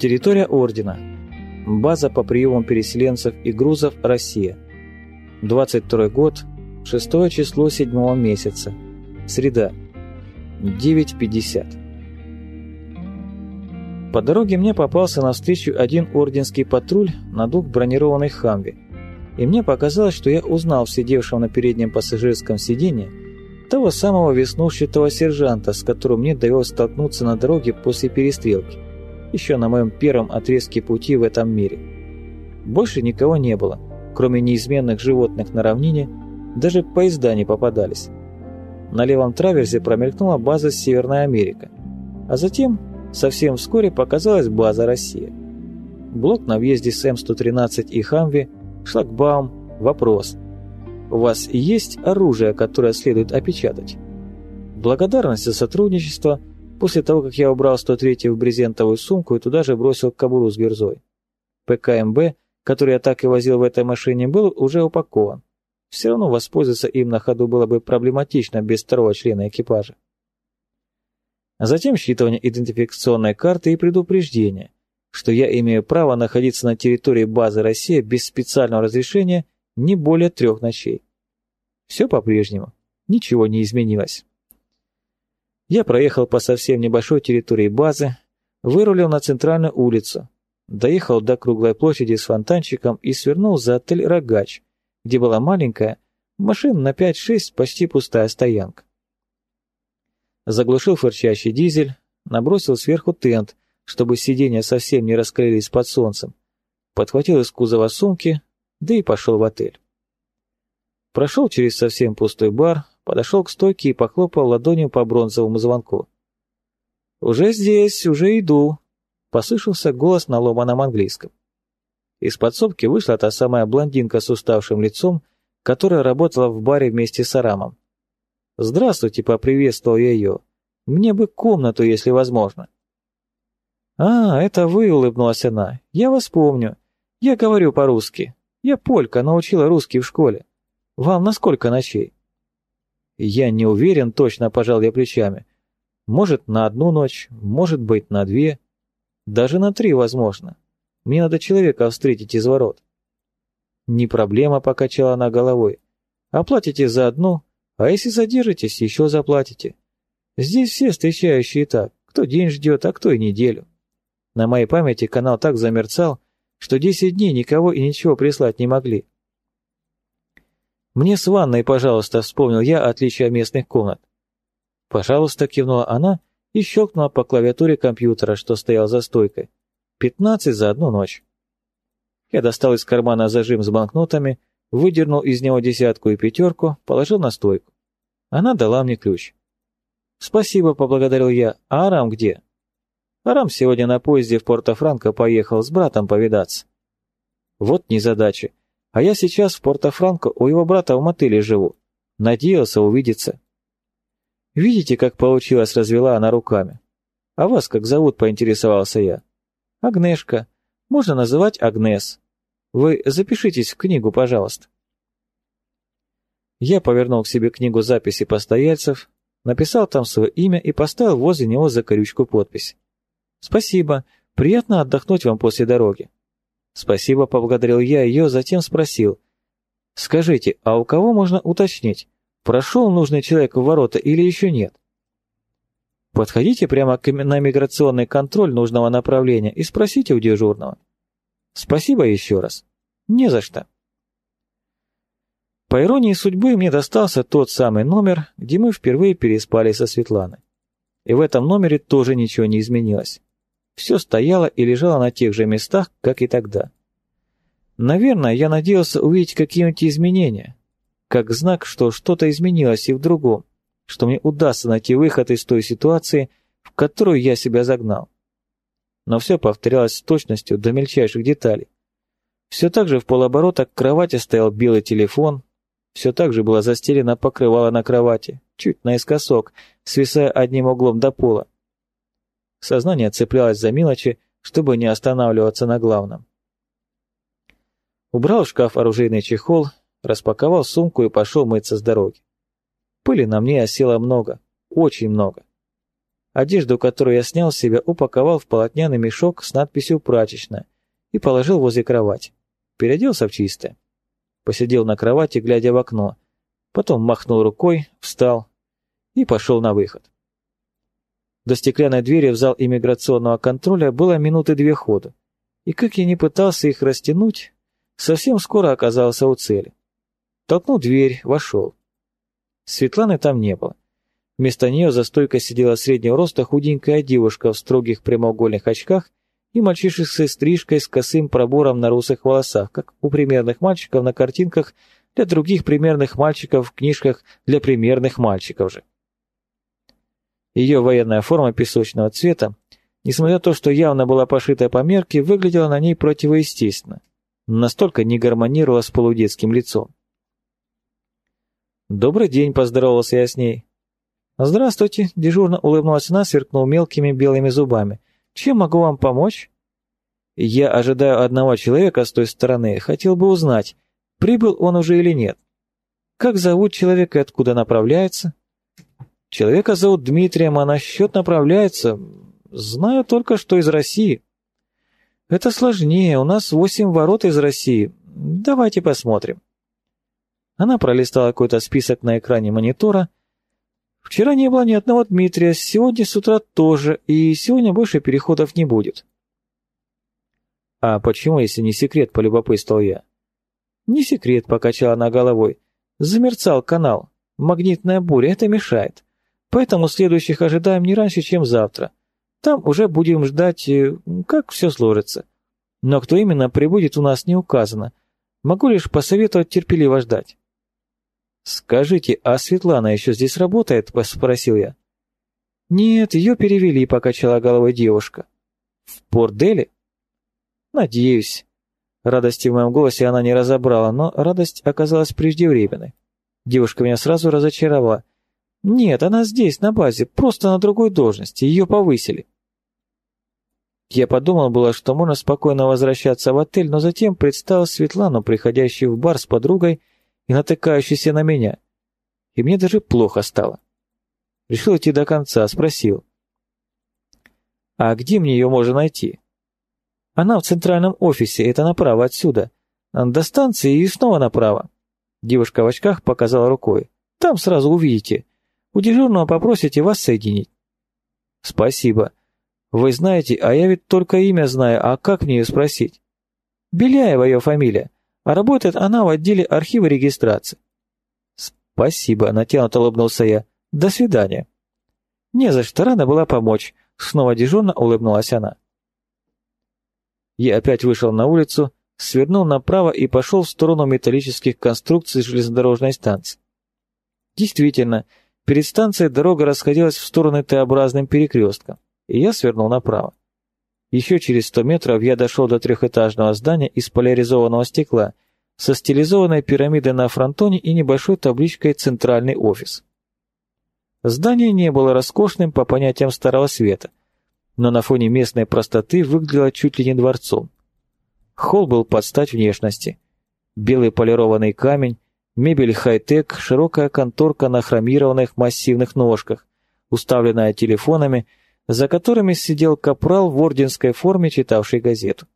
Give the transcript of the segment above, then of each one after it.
Территория Ордена. База по приему переселенцев и грузов «Россия». 22 год, 6 число 7 месяца. Среда. 9.50. По дороге мне попался навстречу один орденский патруль на двух бронированных «Хамве», и мне показалось, что я узнал в на переднем пассажирском сиденье того самого веснушчатого сержанта, с которым мне довелось столкнуться на дороге после перестрелки, еще на моем первом отрезке пути в этом мире. Больше никого не было, кроме неизменных животных на равнине, даже поезда не попадались. На левом траверзе промелькнула база Северная Америка, а затем Совсем вскоре показалась база «Россия». Блок на въезде с М113 и Хамви, шлагбаум, вопрос. У вас есть оружие, которое следует опечатать? Благодарность за сотрудничество после того, как я убрал 103 в брезентовую сумку и туда же бросил кобуру с герзой. ПКМБ, который я так и возил в этой машине, был уже упакован. Все равно воспользоваться им на ходу было бы проблематично без второго члена экипажа затем считывание идентификационной карты и предупреждение, что я имею право находиться на территории базы «Россия» без специального разрешения не более трех ночей. Все по-прежнему, ничего не изменилось. Я проехал по совсем небольшой территории базы, вырулил на центральную улицу, доехал до круглой площади с фонтанчиком и свернул за отель «Рогач», где была маленькая, машин на 5-6 почти пустая стоянка заглушил фырчащий дизель, набросил сверху тент, чтобы сиденья совсем не раскрылись под солнцем, подхватил из кузова сумки, да и пошел в отель. Прошел через совсем пустой бар, подошел к стойке и похлопал ладонью по бронзовому звонку. «Уже здесь, уже иду», — послышался голос на ломаном английском. Из подсобки вышла та самая блондинка с уставшим лицом, которая работала в баре вместе с Арамом. «Здравствуйте», — поприветствовал я ее. «Мне бы комнату, если возможно». «А, это вы», — улыбнулась она. «Я вас помню. Я говорю по-русски. Я полька, научила русский в школе. Вам на сколько ночей?» «Я не уверен, точно пожал я плечами. Может, на одну ночь, может быть, на две. Даже на три, возможно. Мне надо человека встретить из ворот». «Не проблема», — покачала она головой. «Оплатите за одну, а если задержитесь, еще заплатите. Здесь все встречающие так, кто день ждет, а кто и неделю. На моей памяти канал так замерцал, что десять дней никого и ничего прислать не могли. «Мне с ванной, пожалуйста», — вспомнил я отличие местных комнат. «Пожалуйста», — кивнула она и щелкнула по клавиатуре компьютера, что стоял за стойкой. «Пятнадцать за одну ночь». Я достал из кармана зажим с банкнотами, выдернул из него десятку и пятерку, положил на стойку. Она дала мне ключ. «Спасибо», — поблагодарил я. «А Арам где?» Арам сегодня на поезде в Порто-Франко поехал с братом повидаться. Вот незадача. А я сейчас в Порто-Франко у его брата в мотеле живу. Надеялся увидеться. Видите, как получилось, развела она руками. А вас как зовут, поинтересовался я. Агнешка. Можно называть Агнес. Вы запишитесь в книгу, пожалуйста. Я повернул к себе книгу записи постояльцев, написал там свое имя и поставил возле него закорючку подпись. «Спасибо. Приятно отдохнуть вам после дороги». «Спасибо», — поблагодарил я ее, затем спросил. «Скажите, а у кого можно уточнить, прошел нужный человек в ворота или еще нет?» «Подходите прямо на миграционный контроль нужного направления и спросите у дежурного». Спасибо еще раз. Не за что. По иронии судьбы, мне достался тот самый номер, где мы впервые переспали со Светланой. И в этом номере тоже ничего не изменилось. Все стояло и лежало на тех же местах, как и тогда. Наверное, я надеялся увидеть какие-нибудь изменения, как знак, что что-то изменилось и в другом, что мне удастся найти выход из той ситуации, в которую я себя загнал но все повторялось с точностью до мельчайших деталей. Все так же в полоборота к кровати стоял белый телефон, все так же было застелено покрывало на кровати, чуть наискосок, свисая одним углом до пола. Сознание цеплялось за мелочи, чтобы не останавливаться на главном. Убрал в шкаф оружейный чехол, распаковал сумку и пошел мыться с дороги. Пыли на мне осело много, очень много. Одежду, которую я снял с себя, упаковал в полотняный мешок с надписью «Прачечная» и положил возле кровати. Переоделся в чистое. Посидел на кровати, глядя в окно. Потом махнул рукой, встал и пошел на выход. До стеклянной двери в зал иммиграционного контроля было минуты две хода. И как я не пытался их растянуть, совсем скоро оказался у цели. Толкнул дверь, вошел. Светланы там не было. Вместо нее за стойкой сидела среднего роста худенькая девушка в строгих прямоугольных очках и мальчишеской стрижкой с косым пробором на русых волосах, как у примерных мальчиков на картинках для других примерных мальчиков в книжках для примерных мальчиков же. Ее военная форма песочного цвета, несмотря на то, что явно была пошита по мерке, выглядела на ней противоестественно. Настолько не гармонировала с полудетским лицом. «Добрый день», — поздоровался я с ней. «Здравствуйте», — дежурно улыбнулась она, сверкнув мелкими белыми зубами. «Чем могу вам помочь?» «Я ожидаю одного человека с той стороны. Хотел бы узнать, прибыл он уже или нет. Как зовут человека и откуда направляется?» Человека зовут Дмитрием, а насчет направляется... Знаю только, что из России. Это сложнее, у нас восемь ворот из России. Давайте посмотрим. Она пролистала какой-то список на экране монитора. Вчера не было ни одного Дмитрия, сегодня с утра тоже, и сегодня больше переходов не будет. А почему, если не секрет, полюбопытствовал я? Не секрет, покачала она головой. Замерцал канал. Магнитная буря, это мешает. Поэтому следующих ожидаем не раньше, чем завтра. Там уже будем ждать, э, как все сложится. Но кто именно прибудет, у нас не указано. Могу лишь посоветовать терпеливо ждать. «Скажите, а Светлана еще здесь работает?» – спросил я. «Нет, ее перевели», – покачала головой девушка. «В Порделе?» «Надеюсь». Радости в моем голосе она не разобрала, но радость оказалась преждевременной. Девушка меня сразу разочаровала. «Нет, она здесь, на базе, просто на другой должности, ее повысили». Я подумал было, что можно спокойно возвращаться в отель, но затем представил Светлану, приходящую в бар с подругой и натыкающейся на меня. И мне даже плохо стало. Решил идти до конца, спросил. «А где мне ее можно найти?» «Она в центральном офисе, это направо отсюда. До станции и снова направо». Девушка в очках показала рукой. «Там сразу увидите. У дежурного попросите вас соединить». «Спасибо. Вы знаете, а я ведь только имя знаю, а как мне ее спросить?» «Беляева ее фамилия, а работает она в отделе архива регистрации». «Спасибо», — натянуто улыбнулся я. «До свидания». «Не за что, рада была помочь», — снова дежурно улыбнулась она. Я опять вышел на улицу, свернул направо и пошел в сторону металлических конструкций железнодорожной станции. Действительно, Перед станцией дорога расходилась в стороны Т-образным перекрестком, и я свернул направо. Еще через сто метров я дошел до трехэтажного здания из поляризованного стекла со стилизованной пирамидой на фронтоне и небольшой табличкой «Центральный офис». Здание не было роскошным по понятиям Старого Света, но на фоне местной простоты выглядело чуть ли не дворцом. Холл был под стать внешности. Белый полированный камень, Мебель хай-тек, широкая конторка на хромированных массивных ножках, уставленная телефонами, за которыми сидел капрал в орденской форме, читавший газету.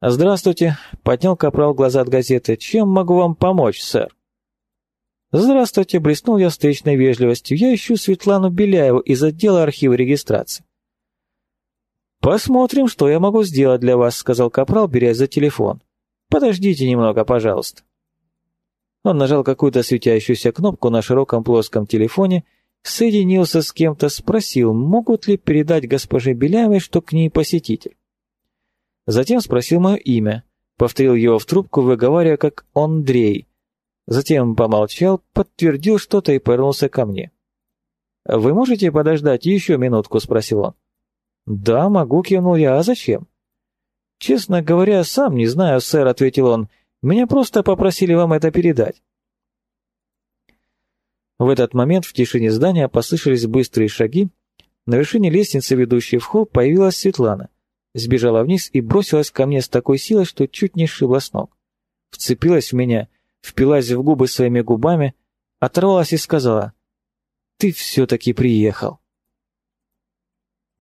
«Здравствуйте», — поднял капрал глаза от газеты. «Чем могу вам помочь, сэр?» «Здравствуйте», — блеснул я встречной вежливостью. «Я ищу Светлану Беляеву из отдела архива регистрации». «Посмотрим, что я могу сделать для вас», — сказал капрал, берясь за телефон. «Подождите немного, пожалуйста». Он нажал какую-то светящуюся кнопку на широком плоском телефоне, соединился с кем-то, спросил, могут ли передать госпоже Беляевой, что к ней посетитель. Затем спросил мое имя, повторил его в трубку, выговаривая как «Андрей». Затем помолчал, подтвердил что-то и повернулся ко мне. «Вы можете подождать еще минутку?» — спросил он. «Да, могу», — кивнул я. «А зачем?» «Честно говоря, сам не знаю, сэр», — ответил он. Меня просто попросили вам это передать». В этот момент в тишине здания послышались быстрые шаги. На вершине лестницы, ведущей в холл, появилась Светлана. Сбежала вниз и бросилась ко мне с такой силой, что чуть не сшибла с ног. Вцепилась в меня, впилась в губы своими губами, оторвалась и сказала, «Ты все-таки приехал».